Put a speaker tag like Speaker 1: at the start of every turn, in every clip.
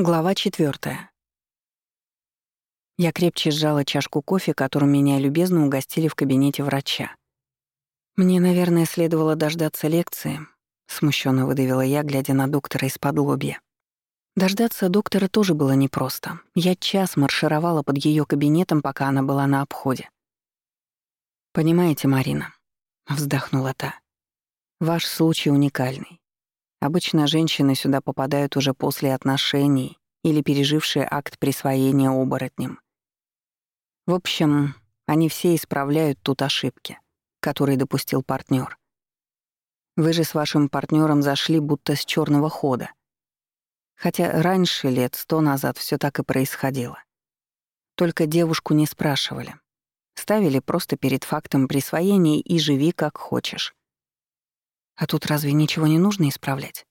Speaker 1: Глава четвертая. Я крепче сжала чашку кофе, которую меня любезно угостили в кабинете врача. Мне, наверное, следовало дождаться лекции, смущенно выдавила я, глядя на доктора из-под лобья. Дождаться доктора тоже было непросто. Я час маршировала под ее кабинетом, пока она была на обходе. «Понимаете, Марина», — вздохнула та, — «ваш случай уникальный. Обычно женщины сюда попадают уже после отношений или пережившие акт присвоения оборотнем. В общем, они все исправляют тут ошибки, которые допустил партнер. Вы же с вашим партнером зашли будто с черного хода. Хотя раньше, лет сто назад, все так и происходило. Только девушку не спрашивали. Ставили просто перед фактом присвоения и живи как хочешь. А тут разве ничего не нужно исправлять?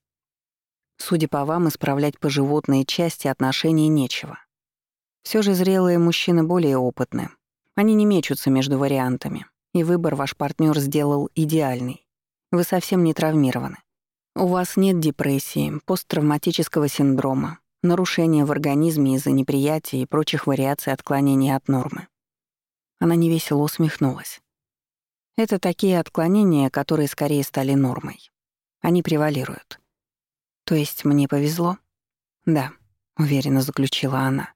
Speaker 1: Судя по вам, исправлять по животной части отношений нечего. Все же зрелые мужчины более опытны. Они не мечутся между вариантами, и выбор ваш партнер сделал идеальный. Вы совсем не травмированы. У вас нет депрессии, посттравматического синдрома, нарушения в организме из-за неприятия и прочих вариаций отклонений от нормы. Она невесело усмехнулась. Это такие отклонения, которые скорее стали нормой. Они превалируют. То есть мне повезло? Да, уверенно заключила она.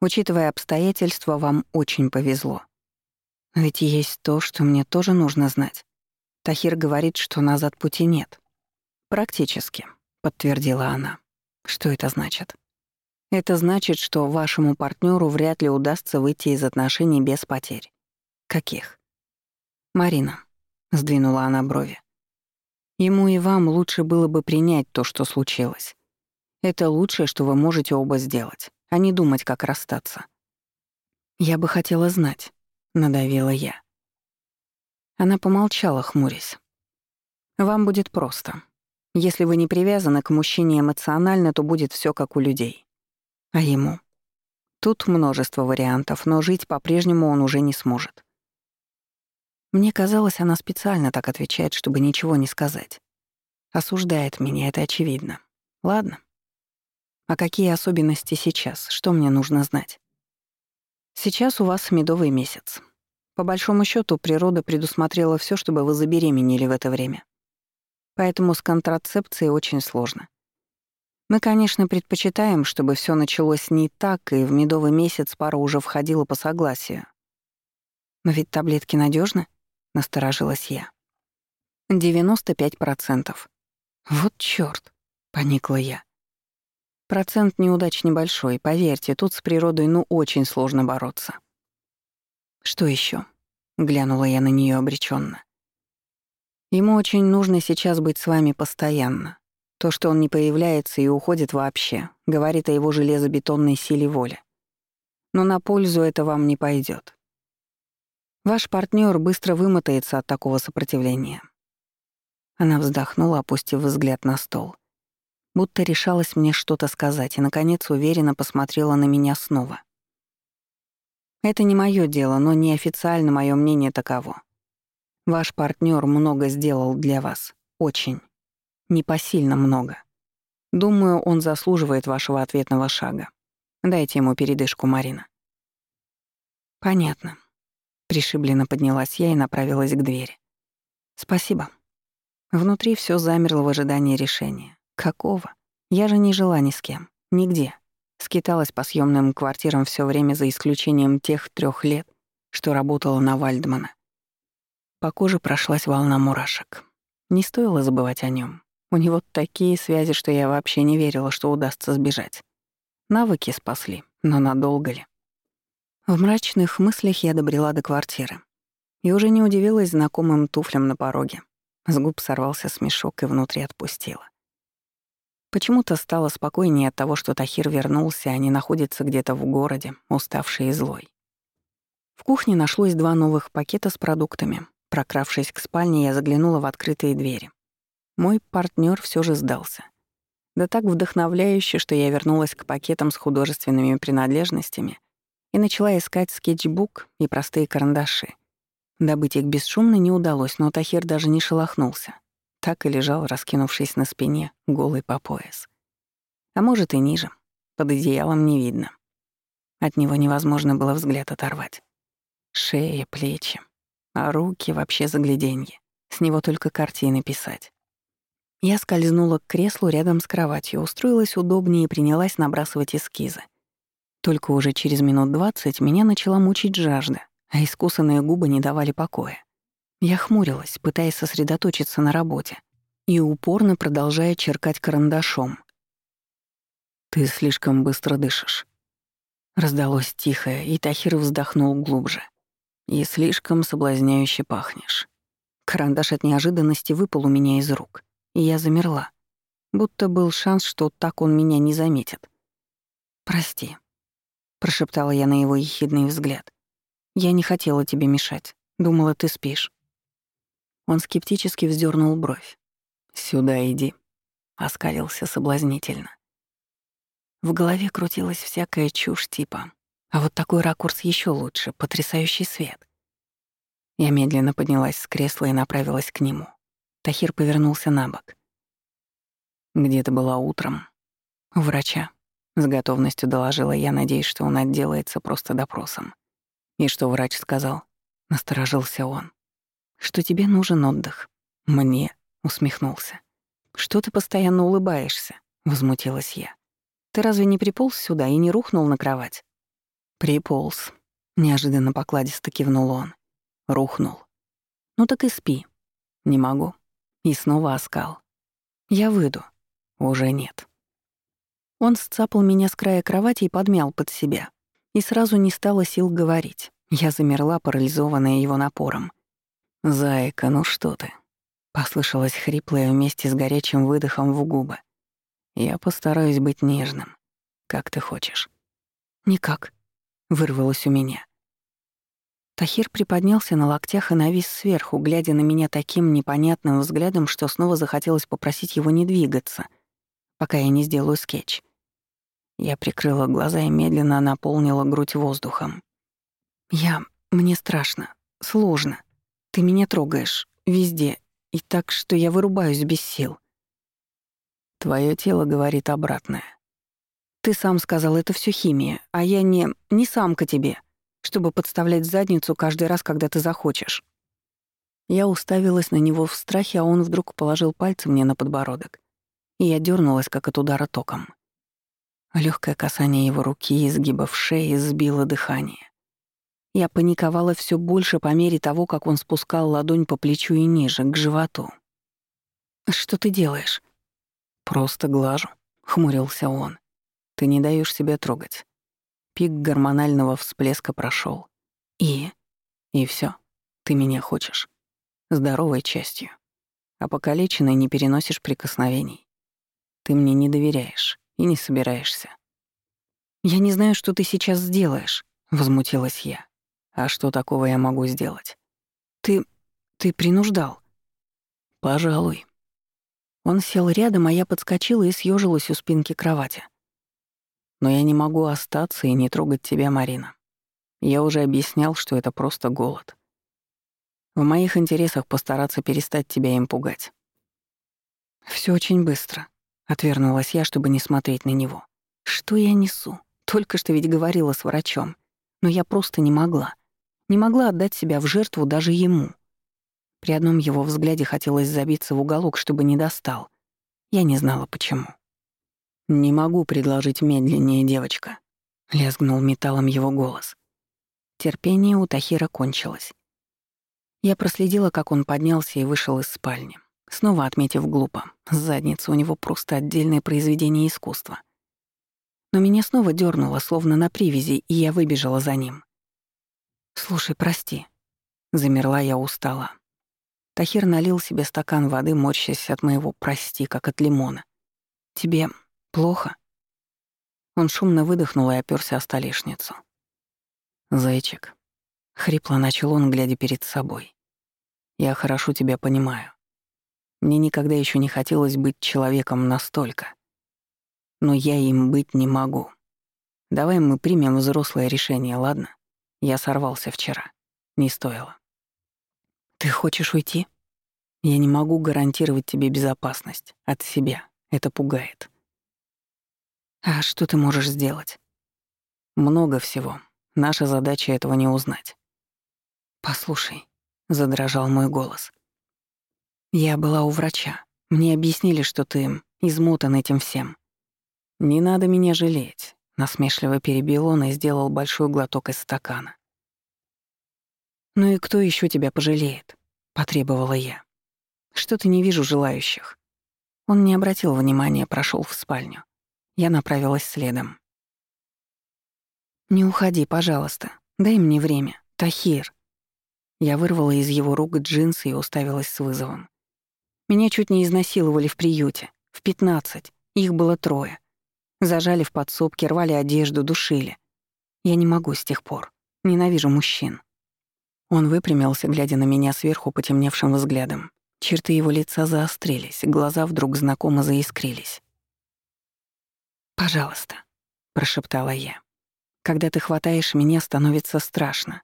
Speaker 1: Учитывая обстоятельства, вам очень повезло. Ведь есть то, что мне тоже нужно знать. Тахир говорит, что назад пути нет. Практически, подтвердила она. Что это значит? Это значит, что вашему партнеру вряд ли удастся выйти из отношений без потерь. Каких? «Марина», — сдвинула она брови, — «ему и вам лучше было бы принять то, что случилось. Это лучшее, что вы можете оба сделать, а не думать, как расстаться». «Я бы хотела знать», — надавила я. Она помолчала, хмурясь. «Вам будет просто. Если вы не привязаны к мужчине эмоционально, то будет все как у людей. А ему? Тут множество вариантов, но жить по-прежнему он уже не сможет. Мне казалось, она специально так отвечает, чтобы ничего не сказать. Осуждает меня, это очевидно. Ладно. А какие особенности сейчас? Что мне нужно знать? Сейчас у вас медовый месяц. По большому счету, природа предусмотрела все, чтобы вы забеременели в это время. Поэтому с контрацепцией очень сложно. Мы, конечно, предпочитаем, чтобы все началось не так, и в медовый месяц пара уже входила по согласию. Но ведь таблетки надежны? — насторожилась я. «95%. Вот чёрт!» — поникла я. Процент неудач небольшой, поверьте, тут с природой ну очень сложно бороться. «Что ещё? глянула я на неё обречённо. «Ему очень нужно сейчас быть с вами постоянно. То, что он не появляется и уходит вообще, говорит о его железобетонной силе воли. Но на пользу это вам не пойдёт. Ваш партнер быстро вымотается от такого сопротивления. Она вздохнула, опустив взгляд на стол. Будто решалась мне что-то сказать и, наконец, уверенно посмотрела на меня снова. Это не мое дело, но неофициально мое мнение таково. Ваш партнер много сделал для вас. Очень. Непосильно много. Думаю, он заслуживает вашего ответного шага. Дайте ему передышку, Марина. Понятно. Пришибленно поднялась я и направилась к двери. «Спасибо». Внутри все замерло в ожидании решения. Какого? Я же не жила ни с кем. Нигде. Скиталась по съемным квартирам все время за исключением тех трех лет, что работала на Вальдмана. По коже прошлась волна мурашек. Не стоило забывать о нем. У него такие связи, что я вообще не верила, что удастся сбежать. Навыки спасли, но надолго ли? В мрачных мыслях я добрела до квартиры. И уже не удивилась знакомым туфлям на пороге. С губ сорвался смешок и внутри отпустила. Почему-то стало спокойнее от того, что Тахир вернулся, а не находится где-то в городе, уставший и злой. В кухне нашлось два новых пакета с продуктами. Прокравшись к спальне, я заглянула в открытые двери. Мой партнер все же сдался. Да так вдохновляюще, что я вернулась к пакетам с художественными принадлежностями и начала искать скетчбук и простые карандаши. Добыть их бесшумно не удалось, но Тахир даже не шелохнулся. Так и лежал, раскинувшись на спине, голый по пояс. А может и ниже. Под одеялом не видно. От него невозможно было взгляд оторвать. Шея, плечи, а руки вообще загляденье. С него только картины писать. Я скользнула к креслу рядом с кроватью, устроилась удобнее и принялась набрасывать эскизы. Только уже через минут двадцать меня начала мучить жажда, а искусанные губы не давали покоя. Я хмурилась, пытаясь сосредоточиться на работе, и упорно продолжая черкать карандашом. «Ты слишком быстро дышишь». Раздалось тихое, и Тахир вздохнул глубже. «И слишком соблазняюще пахнешь». Карандаш от неожиданности выпал у меня из рук, и я замерла, будто был шанс, что так он меня не заметит. «Прости», — прошептала я на его ехидный взгляд. «Я не хотела тебе мешать. Думала, ты спишь». Он скептически вздернул бровь. «Сюда иди», — оскалился соблазнительно. В голове крутилась всякая чушь типа. А вот такой ракурс еще лучше, потрясающий свет. Я медленно поднялась с кресла и направилась к нему. Тахир повернулся на бок. «Где ты была утром?» «У врача», — с готовностью доложила я, надеясь, что он отделается просто допросом. «И что врач сказал?» — насторожился он. «Что тебе нужен отдых». «Мне?» — усмехнулся. «Что ты постоянно улыбаешься?» — возмутилась я. Ты разве не приполз сюда и не рухнул на кровать? Приполз. Неожиданно покладисто кивнул он. Рухнул. Ну так и спи. Не могу. И снова оскал. Я выйду. Уже нет. Он сцапал меня с края кровати и подмял под себя. И сразу не стало сил говорить. Я замерла, парализованная его напором. «Зайка, ну что ты?» Послышалось хриплое вместе с горячим выдохом в губы. Я постараюсь быть нежным, как ты хочешь. Никак, вырвалось у меня. Тахир приподнялся на локтях и навис сверху, глядя на меня таким непонятным взглядом, что снова захотелось попросить его не двигаться, пока я не сделаю скетч. Я прикрыла глаза и медленно наполнила грудь воздухом. «Я... мне страшно, сложно. Ты меня трогаешь, везде, и так, что я вырубаюсь без сил. Твое тело говорит обратное. Ты сам сказал, это все химия, а я не... не самка тебе, чтобы подставлять задницу каждый раз, когда ты захочешь. Я уставилась на него в страхе, а он вдруг положил пальцы мне на подбородок. И я дернулась, как от удара током. Легкое касание его руки, изгибов шеи, сбило дыхание. Я паниковала все больше по мере того, как он спускал ладонь по плечу и ниже, к животу. «Что ты делаешь?» «Просто глажу», — хмурился он. «Ты не даешь себя трогать. Пик гормонального всплеска прошел. И? И все. Ты меня хочешь. Здоровой частью. А покалеченной не переносишь прикосновений. Ты мне не доверяешь и не собираешься. «Я не знаю, что ты сейчас сделаешь», — возмутилась я. «А что такого я могу сделать?» «Ты... ты принуждал». «Пожалуй», он сел рядом, а я подскочила и съежилась у спинки кровати. «Но я не могу остаться и не трогать тебя, Марина. Я уже объяснял, что это просто голод. В моих интересах постараться перестать тебя им пугать». Все очень быстро», — отвернулась я, чтобы не смотреть на него. «Что я несу? Только что ведь говорила с врачом. Но я просто не могла. Не могла отдать себя в жертву даже ему. При одном его взгляде хотелось забиться в уголок, чтобы не достал. Я не знала, почему. «Не могу предложить медленнее, девочка», — лязгнул металлом его голос. Терпение у Тахира кончилось. Я проследила, как он поднялся и вышел из спальни, снова отметив глупо. Задница у него просто отдельное произведение искусства. Но меня снова дернуло, словно на привязи, и я выбежала за ним. «Слушай, прости». Замерла я устала. Тахир налил себе стакан воды, морщась от моего «прости», как от лимона. «Тебе плохо?» Он шумно выдохнул и оперся о столешницу. «Зайчик», — хрипло начал он, глядя перед собой. «Я хорошо тебя понимаю. Мне никогда еще не хотелось быть человеком настолько. Но я им быть не могу. Давай мы примем взрослое решение, ладно? Я сорвался вчера. Не стоило. «Ты хочешь уйти?» «Я не могу гарантировать тебе безопасность. От себя. Это пугает». А что ты можешь сделать? Много всего. Наша задача этого не узнать. Послушай, задрожал мой голос. Я была у врача. Мне объяснили, что ты измотан этим всем. Не надо меня жалеть, насмешливо перебил он и сделал большой глоток из стакана. Ну и кто еще тебя пожалеет? потребовала я. Что-то не вижу желающих. Он не обратил внимания, прошел в спальню. Я направилась следом. «Не уходи, пожалуйста. Дай мне время. Тахир». Я вырвала из его рук джинсы и уставилась с вызовом. Меня чуть не изнасиловали в приюте. В пятнадцать. Их было трое. Зажали в подсобке, рвали одежду, душили. Я не могу с тех пор. Ненавижу мужчин. Он выпрямился, глядя на меня сверху потемневшим взглядом. Черты его лица заострились, глаза вдруг знакомо заискрились. «Пожалуйста», — прошептала я. «Когда ты хватаешь меня, становится страшно».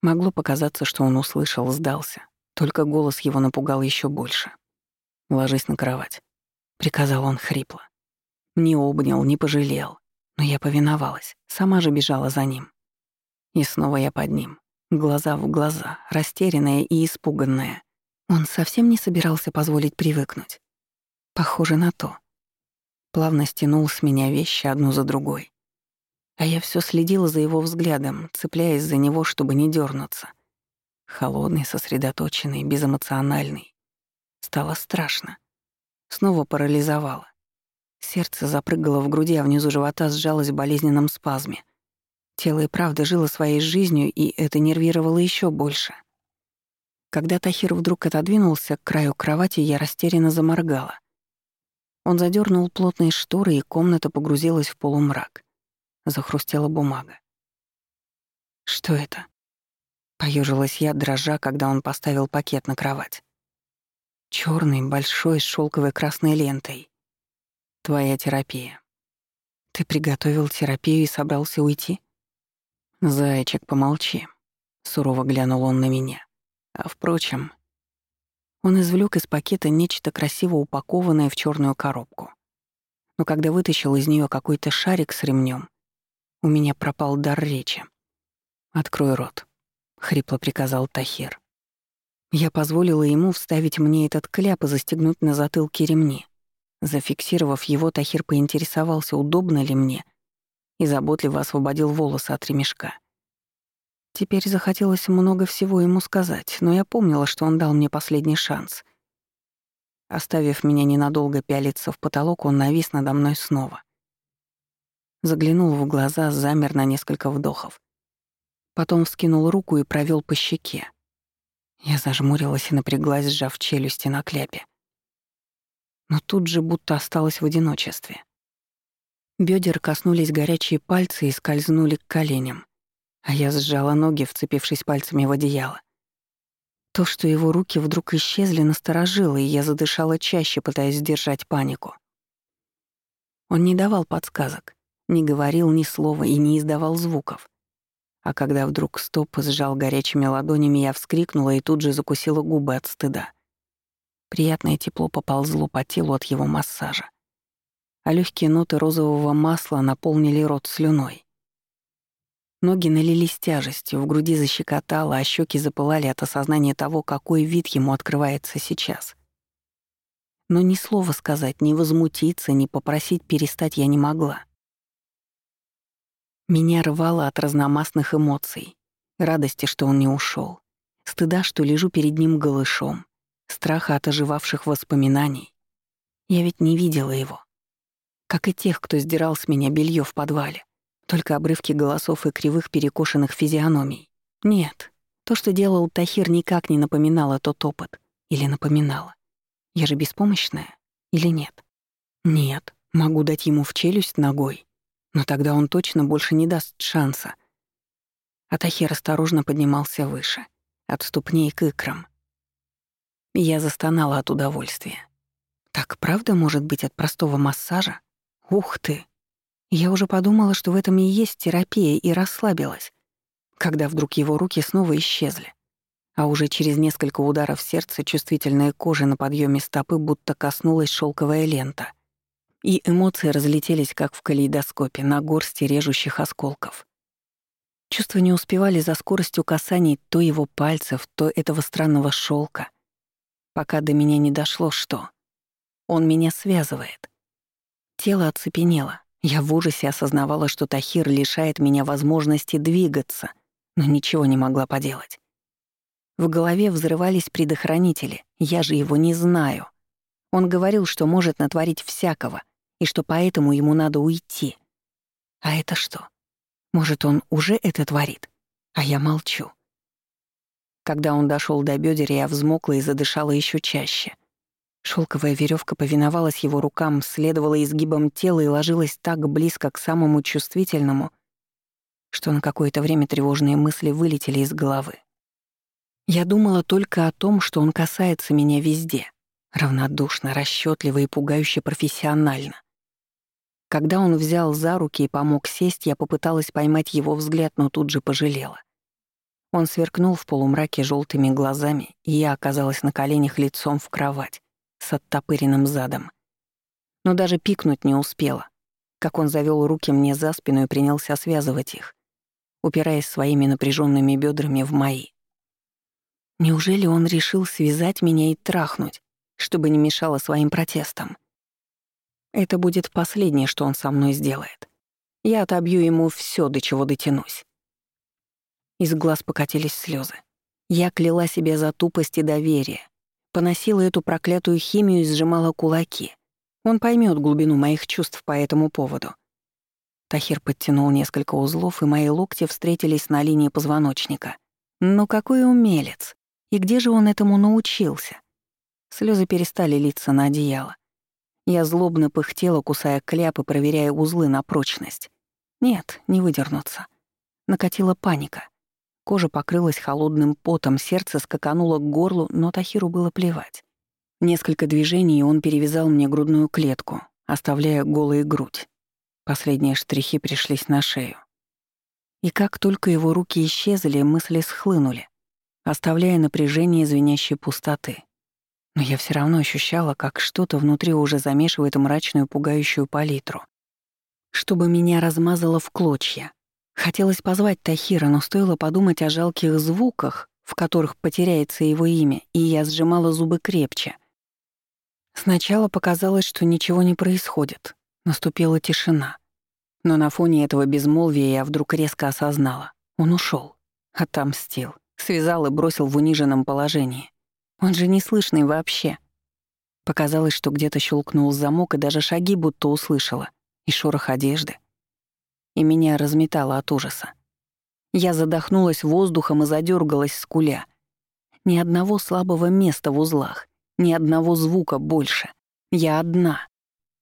Speaker 1: Могло показаться, что он услышал, сдался. Только голос его напугал еще больше. «Ложись на кровать», — приказал он хрипло. Не обнял, не пожалел. Но я повиновалась, сама же бежала за ним. И снова я под ним, глаза в глаза, растерянная и испуганная. Он совсем не собирался позволить привыкнуть. Похоже на то. Плавно стянул с меня вещи одну за другой. А я все следила за его взглядом, цепляясь за него, чтобы не дернуться. Холодный, сосредоточенный, безэмоциональный. Стало страшно. Снова парализовало. Сердце запрыгало в груди, а внизу живота сжалось в болезненном спазме — Тело и правда жило своей жизнью, и это нервировало еще больше. Когда Тахир вдруг отодвинулся к краю кровати, я растерянно заморгала. Он задернул плотные шторы, и комната погрузилась в полумрак. Захрустела бумага. «Что это?» Поежилась я, дрожа, когда он поставил пакет на кровать. Черный, большой, с шелковой красной лентой. Твоя терапия. Ты приготовил терапию и собрался уйти? «Зайчик, помолчи», — сурово глянул он на меня. А впрочем, он извлек из пакета нечто красиво упакованное в черную коробку. Но когда вытащил из нее какой-то шарик с ремнем, у меня пропал дар речи. «Открой рот», — хрипло приказал Тахир. Я позволила ему вставить мне этот кляп и застегнуть на затылке ремни. Зафиксировав его, Тахир поинтересовался, удобно ли мне, и заботливо освободил волосы от ремешка. Теперь захотелось много всего ему сказать, но я помнила, что он дал мне последний шанс. Оставив меня ненадолго пялиться в потолок, он навис надо мной снова. Заглянул в глаза, замер на несколько вдохов. Потом вскинул руку и провел по щеке. Я зажмурилась и напряглась, сжав челюсти на кляпе. Но тут же будто осталась в одиночестве. Бедер коснулись горячие пальцы и скользнули к коленям, а я сжала ноги, вцепившись пальцами в одеяло. То, что его руки вдруг исчезли, насторожило, и я задышала чаще, пытаясь сдержать панику. Он не давал подсказок, не говорил ни слова и не издавал звуков. А когда вдруг стоп сжал горячими ладонями, я вскрикнула и тут же закусила губы от стыда. Приятное тепло поползло по телу от его массажа а легкие ноты розового масла наполнили рот слюной. Ноги налились тяжестью, в груди защекотало, а щеки запылали от осознания того, какой вид ему открывается сейчас. Но ни слова сказать, ни возмутиться, ни попросить перестать я не могла. Меня рвало от разномастных эмоций. Радости, что он не ушел, Стыда, что лежу перед ним голышом. Страха от оживавших воспоминаний. Я ведь не видела его как и тех, кто сдирал с меня белье в подвале. Только обрывки голосов и кривых перекошенных физиономий. Нет, то, что делал Тахир, никак не напоминало тот опыт. Или напоминало. Я же беспомощная? Или нет? Нет, могу дать ему в челюсть ногой. Но тогда он точно больше не даст шанса. А Тахир осторожно поднимался выше, от ступней к икрам. Я застонала от удовольствия. Так правда может быть от простого массажа? Ух ты! Я уже подумала, что в этом и есть терапия, и расслабилась, когда вдруг его руки снова исчезли. А уже через несколько ударов сердца чувствительная кожа на подъеме стопы будто коснулась шелковая лента. И эмоции разлетелись, как в калейдоскопе, на горсти режущих осколков. Чувства не успевали за скоростью касаний то его пальцев, то этого странного шелка, пока до меня не дошло, что он меня связывает. Тело оцепенело. Я в ужасе осознавала, что Тахир лишает меня возможности двигаться, но ничего не могла поделать. В голове взрывались предохранители, я же его не знаю. Он говорил, что может натворить всякого, и что поэтому ему надо уйти. А это что? Может, он уже это творит, а я молчу. Когда он дошел до бедер, я взмокла и задышала еще чаще. Шелковая веревка повиновалась его рукам, следовала изгибам тела и ложилась так близко к самому чувствительному, что на какое-то время тревожные мысли вылетели из головы. Я думала только о том, что он касается меня везде, равнодушно, расчетливо и пугающе профессионально. Когда он взял за руки и помог сесть, я попыталась поймать его взгляд, но тут же пожалела. Он сверкнул в полумраке желтыми глазами, и я оказалась на коленях лицом в кровать с оттопыренным задом. Но даже пикнуть не успела, как он завёл руки мне за спину и принялся связывать их, упираясь своими напряженными бедрами в мои. Неужели он решил связать меня и трахнуть, чтобы не мешало своим протестам? Это будет последнее, что он со мной сделает. Я отобью ему все, до чего дотянусь. Из глаз покатились слезы. Я кляла себя за тупость и доверие. Поносила эту проклятую химию и сжимала кулаки. Он поймет глубину моих чувств по этому поводу. Тахир подтянул несколько узлов, и мои локти встретились на линии позвоночника. Но какой умелец! И где же он этому научился? Слезы перестали литься на одеяло. Я злобно пыхтела, кусая кляп и проверяя узлы на прочность. Нет, не выдернуться. Накатила паника. Кожа покрылась холодным потом, сердце скакануло к горлу, но Тахиру было плевать. Несколько движений, и он перевязал мне грудную клетку, оставляя голую грудь. Последние штрихи пришлись на шею. И как только его руки исчезли, мысли схлынули, оставляя напряжение звенящей пустоты. Но я все равно ощущала, как что-то внутри уже замешивает мрачную пугающую палитру. Чтобы меня размазало в клочья. Хотелось позвать Тахира, но стоило подумать о жалких звуках, в которых потеряется его имя, и я сжимала зубы крепче. Сначала показалось, что ничего не происходит. Наступила тишина. Но на фоне этого безмолвия я вдруг резко осознала. Он ушел, Отомстил. Связал и бросил в униженном положении. Он же неслышный вообще. Показалось, что где-то щелкнул замок, и даже шаги будто услышала. И шорох одежды. И меня разметало от ужаса. Я задохнулась воздухом и задергалась с куля. Ни одного слабого места в узлах, ни одного звука больше. Я одна.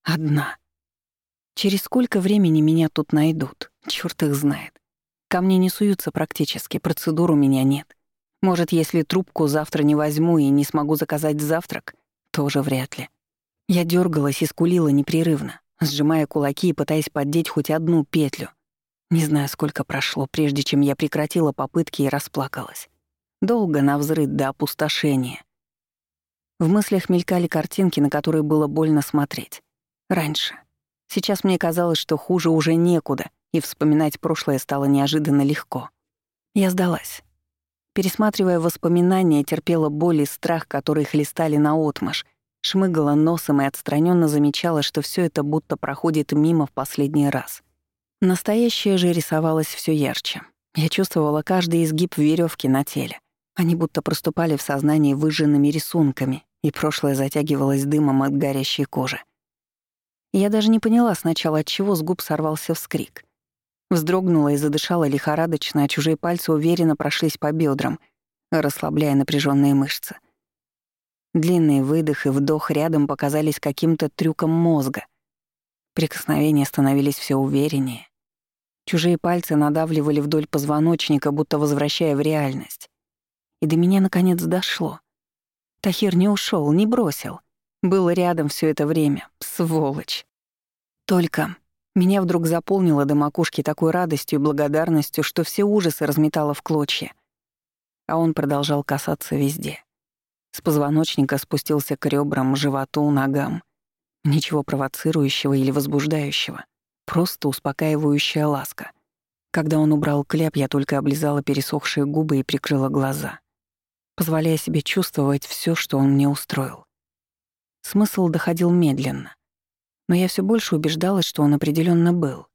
Speaker 1: Одна. Через сколько времени меня тут найдут? Чёрт их знает. Ко мне не суются практически, процедур у меня нет. Может, если трубку завтра не возьму и не смогу заказать завтрак, тоже вряд ли. Я дергалась и скулила непрерывно, сжимая кулаки и пытаясь поддеть хоть одну петлю. Не знаю, сколько прошло, прежде чем я прекратила попытки и расплакалась. Долго на взрыв до опустошения. В мыслях мелькали картинки, на которые было больно смотреть. Раньше. Сейчас мне казалось, что хуже уже некуда, и вспоминать прошлое стало неожиданно легко. Я сдалась. Пересматривая воспоминания, терпела боль и страх, которые хлестали наотмашь, шмыгала носом и отстраненно замечала, что все это будто проходит мимо в последний раз. Настоящее же рисовалось все ярче. Я чувствовала каждый изгиб веревки на теле. Они будто проступали в сознании выжженными рисунками, и прошлое затягивалось дымом от горящей кожи. Я даже не поняла сначала, от чего с губ сорвался вскрик. Вздрогнула и задышала лихорадочно, а чужие пальцы уверенно прошлись по бедрам, расслабляя напряженные мышцы. Длинный выдох и вдох рядом показались каким-то трюком мозга. Прикосновения становились все увереннее. Чужие пальцы надавливали вдоль позвоночника, будто возвращая в реальность. И до меня наконец дошло. Тахир не ушел, не бросил. Был рядом все это время. Сволочь. Только меня вдруг заполнило до макушки такой радостью и благодарностью, что все ужасы разметало в клочья. А он продолжал касаться везде. С позвоночника спустился к ребрам, животу, ногам. Ничего провоцирующего или возбуждающего. Просто успокаивающая ласка. Когда он убрал кляп, я только облизала пересохшие губы и прикрыла глаза, позволяя себе чувствовать все, что он мне устроил. Смысл доходил медленно. Но я все больше убеждалась, что он определенно был.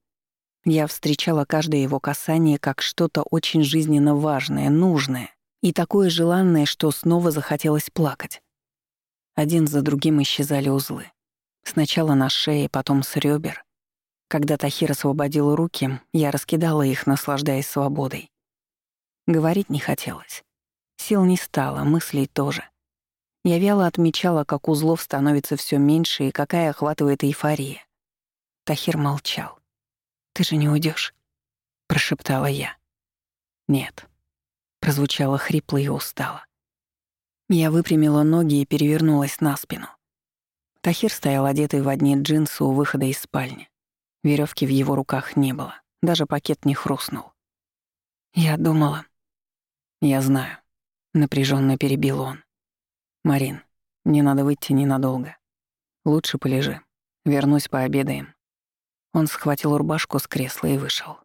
Speaker 1: Я встречала каждое его касание как что-то очень жизненно важное, нужное и такое желанное, что снова захотелось плакать. Один за другим исчезали узлы. Сначала на шее, потом с ребер. Когда Тахир освободил руки, я раскидала их, наслаждаясь свободой. Говорить не хотелось. Сил не стало, мыслей тоже. Я вяло отмечала, как узлов становится все меньше и какая охватывает эйфория. Тахир молчал. «Ты же не уйдешь, прошептала я. «Нет», — прозвучало хрипло и устало. Я выпрямила ноги и перевернулась на спину. Тахир стоял одетый в одни джинсы у выхода из спальни. Веревки в его руках не было, даже пакет не хрустнул. Я думала... Я знаю, напряженно перебил он. «Марин, мне надо выйти ненадолго. Лучше полежи. Вернусь, пообедаем». Он схватил рубашку с кресла и вышел.